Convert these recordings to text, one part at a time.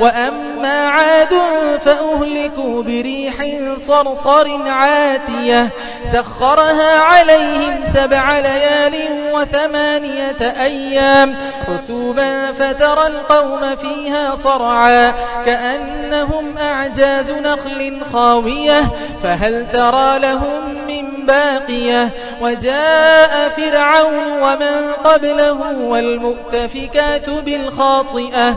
وأما عاد فأهلكوا بريح صرصر عاتية سخرها عليهم سبع ليال وثمانية أيام حسوبا فترى القوم فيها صرعا كأنهم أعجاز نخل خاوية فهل ترى لهم من باقية وجاء فرعون ومن قبله والمؤتفكات بالخاطئة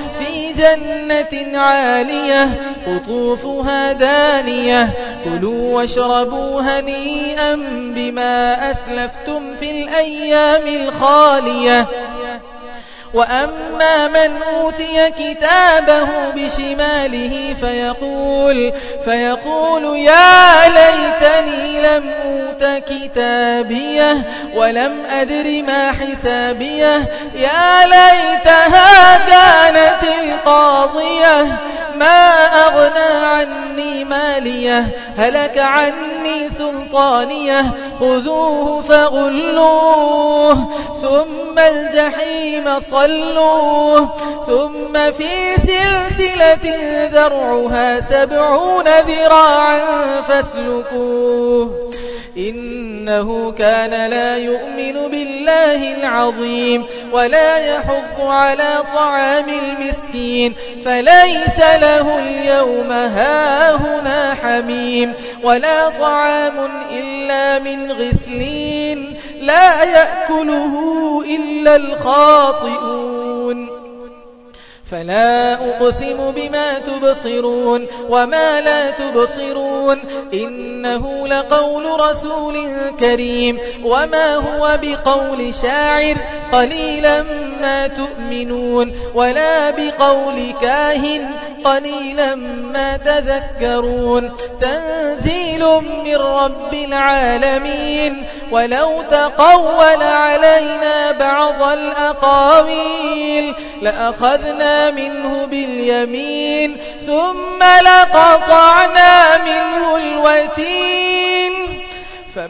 جنة عالية قطوفها دانية. كلوا واشربوا هنيئا بما أسلفتم في الأيام الخالية. وأما من أوتي كتابه بشماله فيقول فيقول يا ليتني لم كتابية ولم أدر ما حسابية يا ليتها كانت القاضية ما أغنى عني مالية هلك عني سلطانية خذوه فغلوه ثم الجحيم صلوه ثم في سلسلة ذرعها سبعون ذراعا فاسلكوه إنه كان لا يؤمن بالله العظيم ولا يحب على طعام المسكين فليس له اليوم هاهنا حميم ولا طعام إلا من غسلين لا يأكله إلا الخاطئون فلا أقسم بما تبصرون وما لا تبصرون إنه لقول رسول كريم وما هو بقول شاعر قليلا ما تؤمنون ولا بقول كاهن قليلا ما تذكرون تنزيل من رب العالمين ولو تقول علينا بعض الأقاويل لأخذنا منه باليمين ثم لقطعنا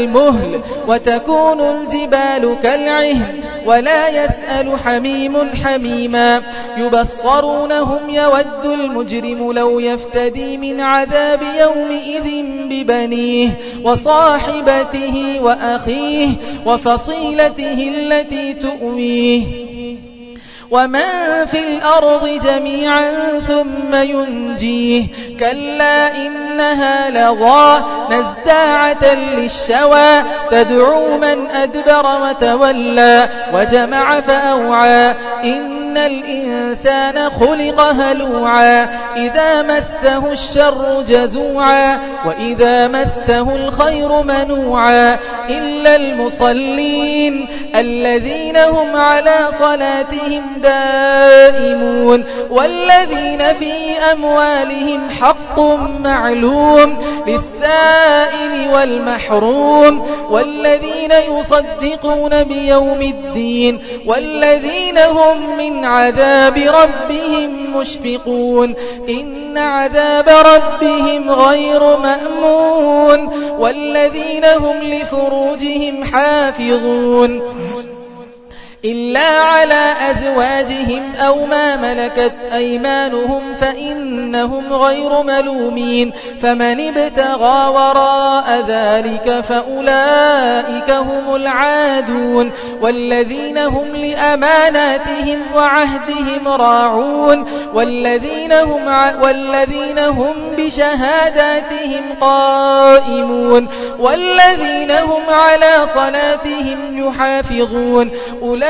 كالمهل وتكون الجبال كالعهن ولا يسأل حميم حميما يبصرونهم يود المجرم لو يفتدي من عذاب يومئذ ببنيه وصاحبته وأخيه وفصيلته التي تؤويه ومن في الأرض جميعا ثم ينجيه كلا إنها لغى نزاعة للشوى تدعو من أدبر وتولى وجمع فأوعى إن الإنسان خلق هلوعا إذا مسه الشر جزوعا وإذا مسه الخير منوعا إلا المصلين الذين هم على صلاتهم دائمون والذين في أموالهم حق معلوم للسائل والمحروم والذين يصدقون بيوم الدين والذين هم من عذاب ربهم مشفقون. إن عذاب ربهم غير مأمون. والذين هم لفروجهم حافظون. إلا على أزواجهم أو ما ملكت أيمانهم فإنهم غير ملومين فمن ابتغى وراء ذلك فأولئك هم العادون والذين هم لأماناتهم وعهدهم راعون والذين هم, والذين هم بشهاداتهم قائمون والذين هم على صلاتهم يحافظون أولئك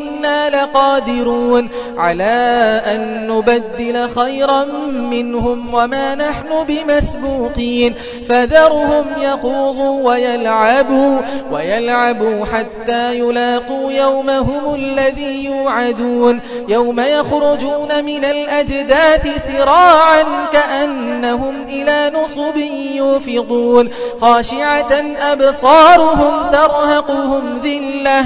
إنا لقادرون على أن نبدل خيرا منهم وما نحن بمسبوقين. فذرهم يخوضوا ويلعبوا ويلعبوا حتى يلاقوا يومهم الذي يوعدون. يوم يخرجون من الأجداث سراعا كأنهم إلى نصب يوفضون. خاشعة أبصارهم ترهقهم ذلة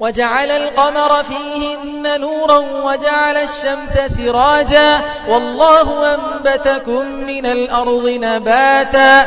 وجعل القمر فيهن نورا وجعل الشمس سراجا والله أنبتكم من الأرض نباتا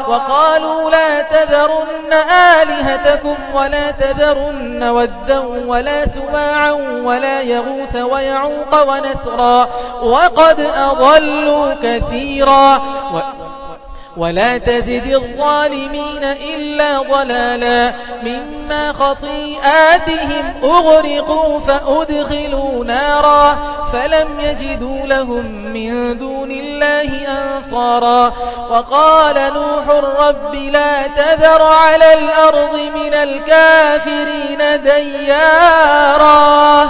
وقالوا لا تذرن آلهتكم ولا تذرن ودا ولا سواعا ولا يغوث ويعوق ونسرا وقد أضلوا كثيرا و ولا تزد الظالمين إلا ضلالا مما خطيئاتهم أغرقوا فأدخلوا نارا فلم يجدوا لهم من دون الله أنصارا وقال نوح رب لا تذر على الأرض من الكافرين ديارا